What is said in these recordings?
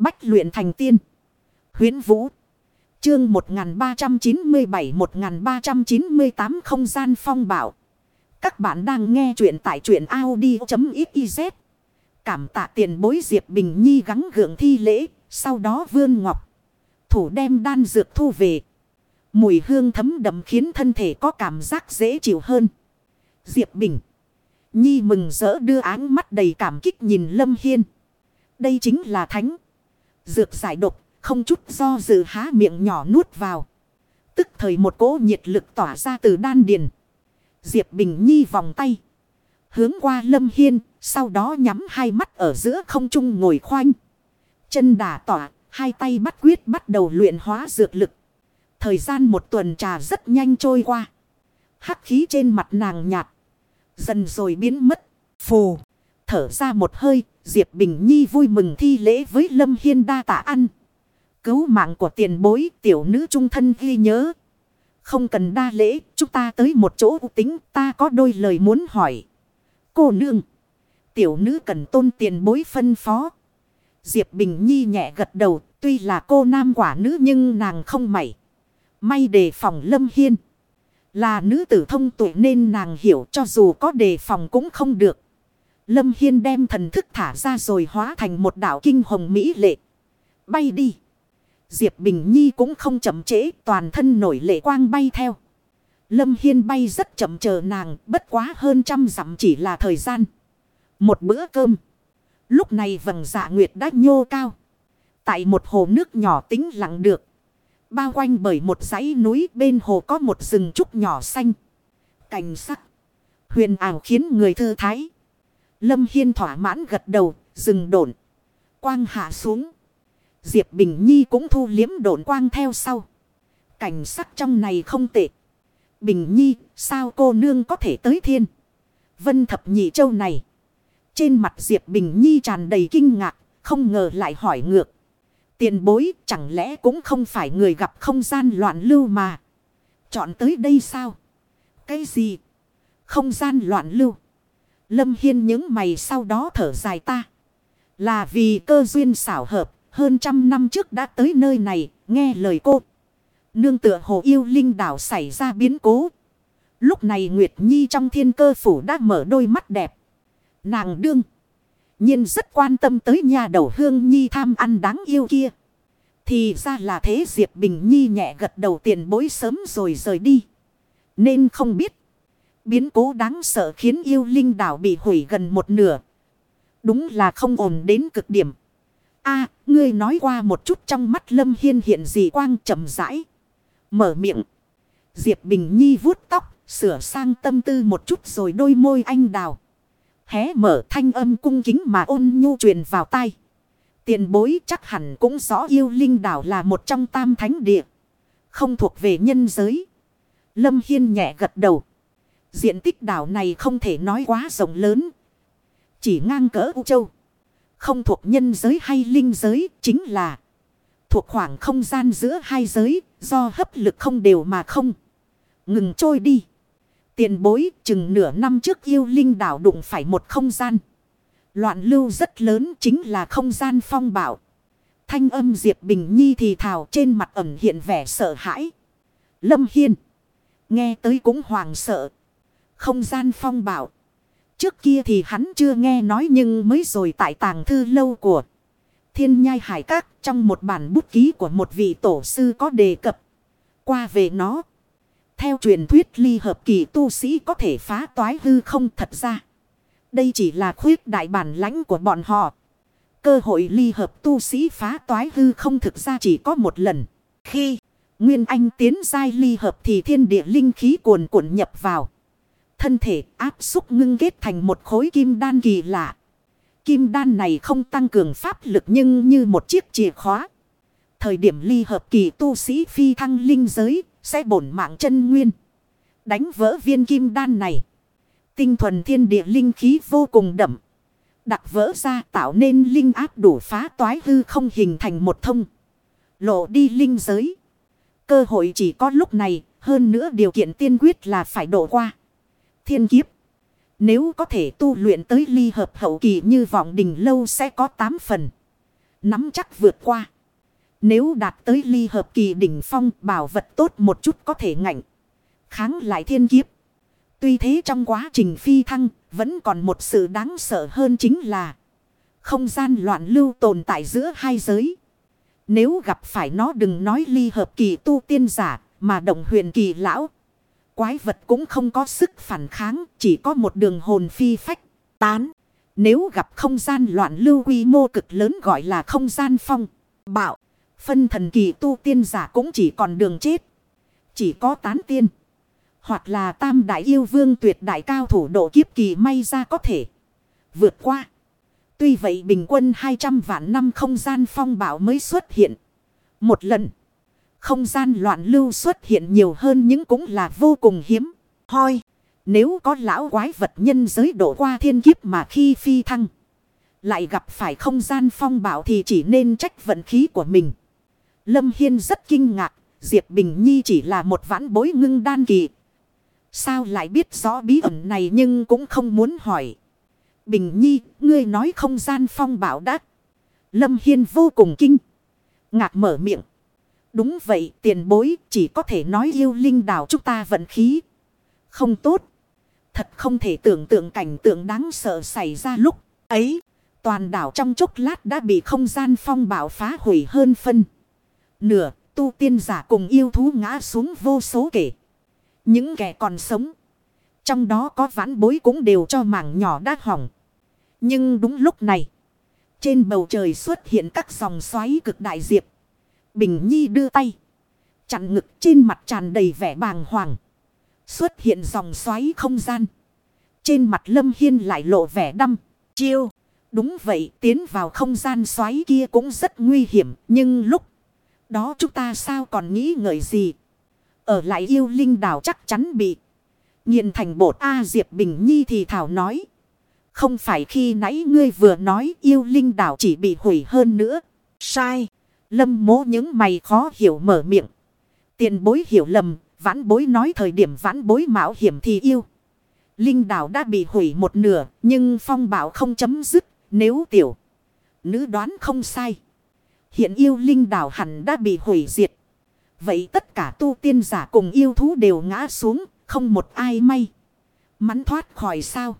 Bách luyện thành tiên. Huyến Vũ. Chương 1397-1398 không gian phong bảo. Các bạn đang nghe truyện tại truyện Audi.xyz. Cảm tạ tiền bối Diệp Bình Nhi gắng gượng thi lễ. Sau đó Vương Ngọc. Thủ đem đan dược thu về. Mùi hương thấm đậm khiến thân thể có cảm giác dễ chịu hơn. Diệp Bình. Nhi mừng rỡ đưa áng mắt đầy cảm kích nhìn Lâm Hiên. Đây chính là thánh. Dược giải độc, không chút do dự há miệng nhỏ nuốt vào. Tức thời một cỗ nhiệt lực tỏa ra từ đan điền. Diệp Bình Nhi vòng tay. Hướng qua Lâm Hiên, sau đó nhắm hai mắt ở giữa không trung ngồi khoanh. Chân đà tỏa, hai tay bắt quyết bắt đầu luyện hóa dược lực. Thời gian một tuần trà rất nhanh trôi qua. Hắc khí trên mặt nàng nhạt. Dần rồi biến mất. Phù. Thở ra một hơi. Diệp Bình Nhi vui mừng thi lễ với Lâm Hiên đa tạ ăn. Cứu mạng của tiền bối, tiểu nữ trung thân ghi nhớ. Không cần đa lễ. Chúng ta tới một chỗ tính. Ta có đôi lời muốn hỏi. Cô nương. Tiểu nữ cần tôn tiền bối phân phó. Diệp Bình Nhi nhẹ gật đầu. Tuy là cô nam quả nữ nhưng nàng không mảy. May đề phòng Lâm Hiên. Là nữ tử thông tuệ nên nàng hiểu cho dù có đề phòng cũng không được. Lâm Hiên đem thần thức thả ra rồi hóa thành một đảo kinh hồng mỹ lệ. Bay đi. Diệp Bình Nhi cũng không chậm trễ, toàn thân nổi lệ quang bay theo. Lâm Hiên bay rất chậm chờ nàng, bất quá hơn trăm dặm chỉ là thời gian. Một bữa cơm. Lúc này vầng dạ nguyệt đã nhô cao. Tại một hồ nước nhỏ tính lặng được. Bao quanh bởi một dãy núi, bên hồ có một rừng trúc nhỏ xanh. cảnh sắc. Huyền ảo khiến người thư thái. Lâm Hiên thỏa mãn gật đầu, dừng độn. Quang hạ xuống. Diệp Bình Nhi cũng thu liếm độn quang theo sau. Cảnh sắc trong này không tệ. Bình Nhi, sao cô nương có thể tới thiên? Vân thập nhị châu này. Trên mặt Diệp Bình Nhi tràn đầy kinh ngạc, không ngờ lại hỏi ngược. Tiền bối chẳng lẽ cũng không phải người gặp không gian loạn lưu mà. Chọn tới đây sao? Cái gì? Không gian loạn lưu. Lâm Hiên những mày sau đó thở dài ta. Là vì cơ duyên xảo hợp. Hơn trăm năm trước đã tới nơi này. Nghe lời cô. Nương tựa hồ yêu linh đảo xảy ra biến cố. Lúc này Nguyệt Nhi trong thiên cơ phủ đã mở đôi mắt đẹp. Nàng đương nhiên rất quan tâm tới nhà đầu hương nhi tham ăn đáng yêu kia. Thì ra là thế Diệp Bình Nhi nhẹ gật đầu tiền bối sớm rồi rời đi. Nên không biết. Biến cố đáng sợ khiến yêu linh đảo bị hủy gần một nửa. Đúng là không ổn đến cực điểm. a ngươi nói qua một chút trong mắt Lâm Hiên hiện dị quang chậm rãi. Mở miệng. Diệp Bình Nhi vuốt tóc, sửa sang tâm tư một chút rồi đôi môi anh đào hé mở thanh âm cung kính mà ôn nhu truyền vào tai. Tiền bối chắc hẳn cũng rõ yêu linh đảo là một trong tam thánh địa. Không thuộc về nhân giới. Lâm Hiên nhẹ gật đầu. Diện tích đảo này không thể nói quá rộng lớn. Chỉ ngang cỡ U Châu. Không thuộc nhân giới hay linh giới, chính là thuộc khoảng không gian giữa hai giới, do hấp lực không đều mà không ngừng trôi đi. Tiền bối, chừng nửa năm trước yêu linh đảo đụng phải một không gian. Loạn lưu rất lớn chính là không gian phong bảo. Thanh âm Diệp Bình Nhi thì thào trên mặt ẩn hiện vẻ sợ hãi. Lâm Hiên. Nghe tới cũng hoàng sợ. Không gian phong bảo. Trước kia thì hắn chưa nghe nói nhưng mới rồi tại tàng thư lâu của Thiên Nhai Hải Các, trong một bản bút ký của một vị tổ sư có đề cập qua về nó. Theo truyền thuyết ly hợp kỳ tu sĩ có thể phá toái hư không thật ra. Đây chỉ là khuyết đại bản lãnh của bọn họ. Cơ hội ly hợp tu sĩ phá toái hư không thực ra chỉ có một lần. Khi Nguyên Anh tiến giai ly hợp thì thiên địa linh khí cuồn cuộn nhập vào. Thân thể, áp xúc ngưng kết thành một khối kim đan kỳ lạ. Kim đan này không tăng cường pháp lực nhưng như một chiếc chìa khóa. Thời điểm ly hợp kỳ tu sĩ phi thăng linh giới, sẽ bổn mạng chân nguyên. Đánh vỡ viên kim đan này. Tinh thuần thiên địa linh khí vô cùng đậm. đặc vỡ ra tạo nên linh áp đủ phá toái hư không hình thành một thông. Lộ đi linh giới. Cơ hội chỉ có lúc này. Hơn nữa điều kiện tiên quyết là phải đổ qua. Thiên kiếp. Nếu có thể tu luyện tới ly hợp hậu kỳ như vọng đình lâu sẽ có 8 phần. Nắm chắc vượt qua. Nếu đạt tới ly hợp kỳ đỉnh phong, bảo vật tốt một chút có thể ngạnh. Kháng lại thiên kiếp. Tuy thế trong quá trình phi thăng, vẫn còn một sự đáng sợ hơn chính là không gian loạn lưu tồn tại giữa hai giới. Nếu gặp phải nó đừng nói ly hợp kỳ tu tiên giả, mà động huyền kỳ lão. Quái vật cũng không có sức phản kháng chỉ có một đường hồn phi phách tán. Nếu gặp không gian loạn lưu quy mô cực lớn gọi là không gian phong, bạo. Phân thần kỳ tu tiên giả cũng chỉ còn đường chết. Chỉ có tán tiên. Hoặc là tam đại yêu vương tuyệt đại cao thủ độ kiếp kỳ may ra có thể vượt qua. Tuy vậy bình quân 200 vạn năm không gian phong bạo mới xuất hiện. Một lần. Không gian loạn lưu xuất hiện nhiều hơn nhưng cũng là vô cùng hiếm. Hoi. Nếu có lão quái vật nhân giới độ qua thiên kiếp mà khi phi thăng. Lại gặp phải không gian phong bảo thì chỉ nên trách vận khí của mình. Lâm Hiên rất kinh ngạc. Diệp Bình Nhi chỉ là một vãn bối ngưng đan kỳ. Sao lại biết rõ bí ẩn này nhưng cũng không muốn hỏi. Bình Nhi, ngươi nói không gian phong bảo đắc. Lâm Hiên vô cùng kinh. Ngạc mở miệng. Đúng vậy, tiền bối chỉ có thể nói yêu linh đảo chúng ta vận khí. Không tốt. Thật không thể tưởng tượng cảnh tượng đáng sợ xảy ra lúc ấy. Toàn đảo trong chốc lát đã bị không gian phong bảo phá hủy hơn phân. Nửa, tu tiên giả cùng yêu thú ngã xuống vô số kể. Những kẻ còn sống. Trong đó có vãn bối cũng đều cho mảng nhỏ đã hỏng. Nhưng đúng lúc này. Trên bầu trời xuất hiện các dòng xoáy cực đại diệp. Bình Nhi đưa tay. Chặn ngực trên mặt tràn đầy vẻ bàng hoàng. Xuất hiện dòng xoáy không gian. Trên mặt Lâm Hiên lại lộ vẻ đăm. Chiêu. Đúng vậy, tiến vào không gian xoáy kia cũng rất nguy hiểm. Nhưng lúc đó chúng ta sao còn nghĩ ngợi gì. Ở lại yêu linh đảo chắc chắn bị. nghiền thành bột A Diệp Bình Nhi thì thảo nói. Không phải khi nãy ngươi vừa nói yêu linh đảo chỉ bị hủy hơn nữa. Sai. Lâm mố những mày khó hiểu mở miệng. Tiền bối hiểu lầm. Vãn bối nói thời điểm vãn bối mạo hiểm thì yêu. Linh đảo đã bị hủy một nửa. Nhưng phong bảo không chấm dứt. Nếu tiểu. Nữ đoán không sai. Hiện yêu linh đảo hẳn đã bị hủy diệt. Vậy tất cả tu tiên giả cùng yêu thú đều ngã xuống, không một ai may. Mắn thoát khỏi sao.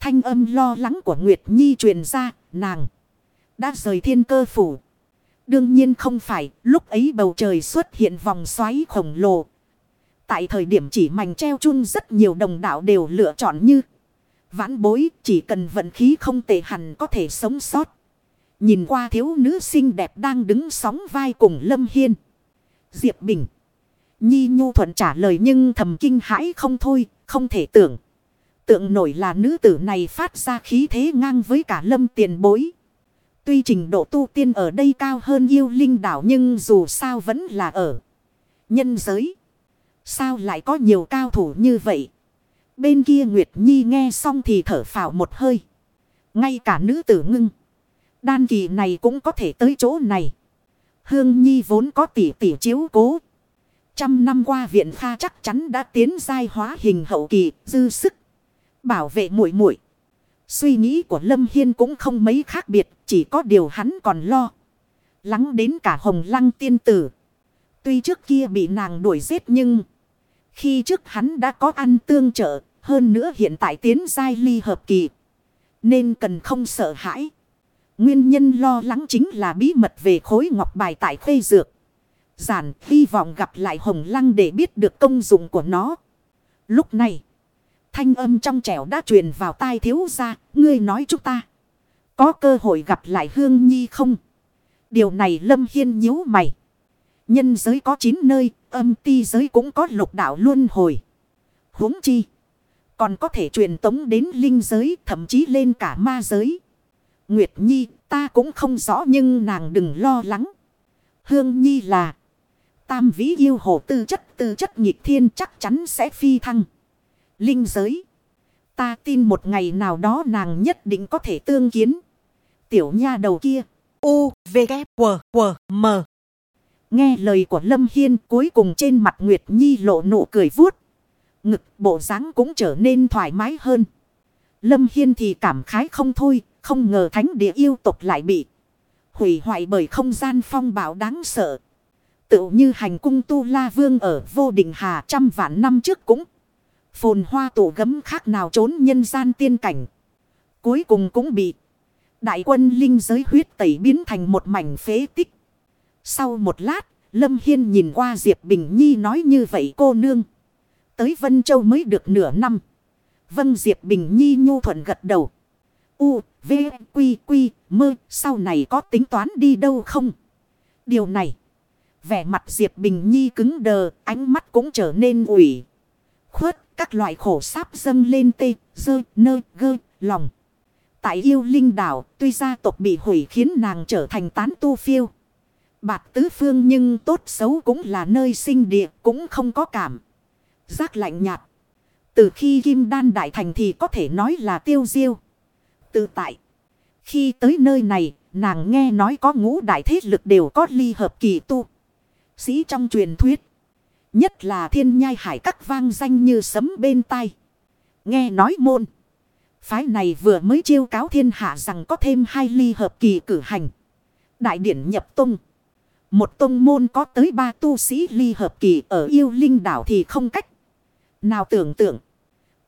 Thanh âm lo lắng của Nguyệt Nhi truyền ra, nàng đã rời thiên cơ phủ. Đương nhiên không phải, lúc ấy bầu trời xuất hiện vòng xoáy khổng lồ. Tại thời điểm chỉ mảnh treo chun rất nhiều đồng đạo đều lựa chọn như vãn bối, chỉ cần vận khí không tệ hẳn có thể sống sót. Nhìn qua thiếu nữ xinh đẹp đang đứng sóng vai cùng Lâm Hiên. Diệp Bình. Nhi Nhu Thuận trả lời nhưng thầm kinh hãi không thôi, không thể tưởng. Tượng nổi là nữ tử này phát ra khí thế ngang với cả lâm tiền bối. Tuy trình độ tu tiên ở đây cao hơn yêu linh đảo nhưng dù sao vẫn là ở nhân giới. Sao lại có nhiều cao thủ như vậy? Bên kia Nguyệt Nhi nghe xong thì thở phào một hơi. Ngay cả nữ tử ngưng. Đan kỳ này cũng có thể tới chỗ này. Hương Nhi vốn có tỷ tỷ chiếu cố. Trăm năm qua viện pha chắc chắn đã tiến giai hóa hình hậu kỳ, dư sức. Bảo vệ muội muội Suy nghĩ của Lâm Hiên cũng không mấy khác biệt, chỉ có điều hắn còn lo. Lắng đến cả hồng lăng tiên tử. Tuy trước kia bị nàng đuổi giết nhưng... Khi trước hắn đã có ăn tương trợ, hơn nữa hiện tại tiến giai ly hợp kỳ. Nên cần không sợ hãi. Nguyên nhân lo lắng chính là bí mật về khối ngọc bài tại khuê dược. Giản hy vọng gặp lại hồng lăng để biết được công dụng của nó. Lúc này, thanh âm trong trẻo đã truyền vào tai thiếu ra, ngươi nói chúng ta. Có cơ hội gặp lại Hương Nhi không? Điều này Lâm Hiên nhíu mày. Nhân giới có 9 nơi, âm ti giới cũng có lục đạo luân hồi. huống chi. Còn có thể truyền tống đến linh giới, thậm chí lên cả ma giới. Nguyệt Nhi ta cũng không rõ nhưng nàng đừng lo lắng. Hương Nhi là tam vĩ yêu hồ tư chất tư chất nhịp thiên chắc chắn sẽ phi thăng. Linh giới. Ta tin một ngày nào đó nàng nhất định có thể tương kiến. Tiểu nha đầu kia. U, V, K, W, W, M. Nghe lời của Lâm Hiên cuối cùng trên mặt Nguyệt Nhi lộ nụ cười vuốt. Ngực bộ dáng cũng trở nên thoải mái hơn. Lâm Hiên thì cảm khái không thôi, không ngờ thánh địa yêu tục lại bị Hủy hoại bởi không gian phong bạo đáng sợ. Tự như hành cung tu la vương ở vô định hà trăm vạn năm trước cũng. Phồn hoa tổ gấm khác nào trốn nhân gian tiên cảnh. Cuối cùng cũng bị đại quân linh giới huyết tẩy biến thành một mảnh phế tích. Sau một lát, Lâm Hiên nhìn qua Diệp Bình Nhi nói như vậy cô nương. Tới Vân Châu mới được nửa năm. Vâng Diệp Bình Nhi nhu thuận gật đầu. U, V, Quy, Quy, Mơ, sau này có tính toán đi đâu không? Điều này. Vẻ mặt Diệp Bình Nhi cứng đờ, ánh mắt cũng trở nên ủy. Khuất, các loại khổ sáp dâng lên tê, dơ, nơ, gơ, lòng. Tại yêu linh đảo, tuy gia tộc bị hủy khiến nàng trở thành tán tu phiêu. Bạc tứ phương nhưng tốt xấu cũng là nơi sinh địa, cũng không có cảm. Giác lạnh nhạt. Từ khi kim đan đại thành thì có thể nói là tiêu diêu. Tự tại. Khi tới nơi này, nàng nghe nói có ngũ đại thế lực đều có ly hợp kỳ tu. Sĩ trong truyền thuyết. Nhất là thiên nhai hải các vang danh như sấm bên tai. Nghe nói môn. Phái này vừa mới chiêu cáo thiên hạ rằng có thêm hai ly hợp kỳ cử hành. Đại điển nhập tung. Một tông môn có tới ba tu sĩ ly hợp kỳ ở yêu linh đảo thì không cách. Nào tưởng tượng.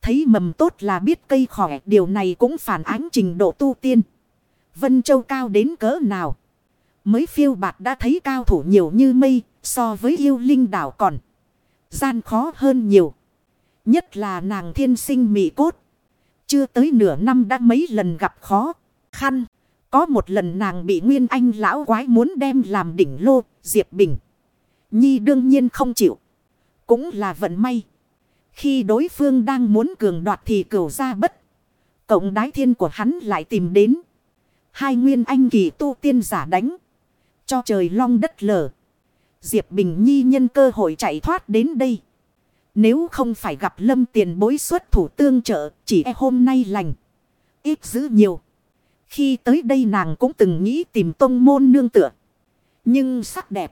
Thấy mầm tốt là biết cây khỏe. Điều này cũng phản ánh trình độ tu tiên. Vân Châu cao đến cỡ nào. Mới phiêu bạt đã thấy cao thủ nhiều như mây. So với yêu linh đảo còn. Gian khó hơn nhiều. Nhất là nàng thiên sinh mị cốt. Chưa tới nửa năm đã mấy lần gặp khó. Khăn. Có một lần nàng bị Nguyên Anh lão quái muốn đem làm đỉnh lô, Diệp Bình. Nhi đương nhiên không chịu. Cũng là vận may. Khi đối phương đang muốn cường đoạt thì cửu ra bất. Cộng đái thiên của hắn lại tìm đến. Hai Nguyên Anh kỳ tu tiên giả đánh. Cho trời long đất lở. Diệp Bình Nhi nhân cơ hội chạy thoát đến đây. Nếu không phải gặp lâm tiền bối xuất thủ tương trợ, chỉ e hôm nay lành. Ít giữ nhiều. Khi tới đây nàng cũng từng nghĩ tìm tông môn nương tựa. Nhưng sắc đẹp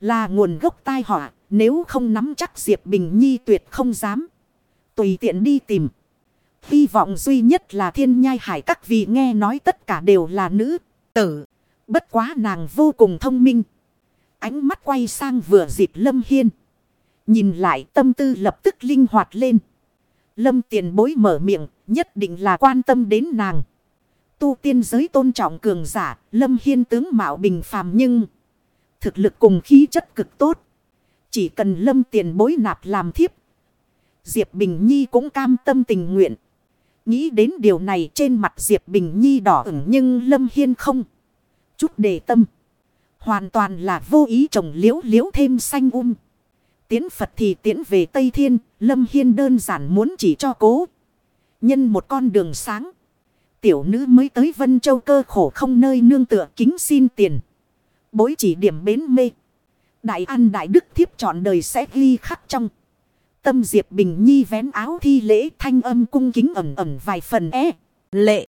là nguồn gốc tai họa. Nếu không nắm chắc Diệp Bình Nhi tuyệt không dám. Tùy tiện đi tìm. Hy vọng duy nhất là thiên nhai hải các vị nghe nói tất cả đều là nữ tử. Bất quá nàng vô cùng thông minh. Ánh mắt quay sang vừa dịp Lâm Hiên. Nhìn lại tâm tư lập tức linh hoạt lên. Lâm tiền bối mở miệng nhất định là quan tâm đến nàng tu tiên giới tôn trọng cường giả, lâm hiên tướng mạo bình phàm nhưng thực lực cùng khí chất cực tốt. Chỉ cần lâm tiền bối nạp làm thiếp. Diệp Bình Nhi cũng cam tâm tình nguyện. Nghĩ đến điều này trên mặt Diệp Bình Nhi đỏ ửng nhưng lâm hiên không. Chút đề tâm. Hoàn toàn là vô ý trồng liễu liễu thêm xanh um. Tiến Phật thì tiến về Tây Thiên, Lâm Hiên đơn giản muốn chỉ cho cố. Nhân một con đường sáng tiểu nữ mới tới Vân Châu cơ khổ không nơi nương tựa kính xin tiền. Bối chỉ điểm bến mê. Đại an đại đức thiếp chọn đời sẽ ghi khắc trong. Tâm Diệp Bình Nhi vén áo thi lễ thanh âm cung kính ẩm ẩm vài phần é. Lệ.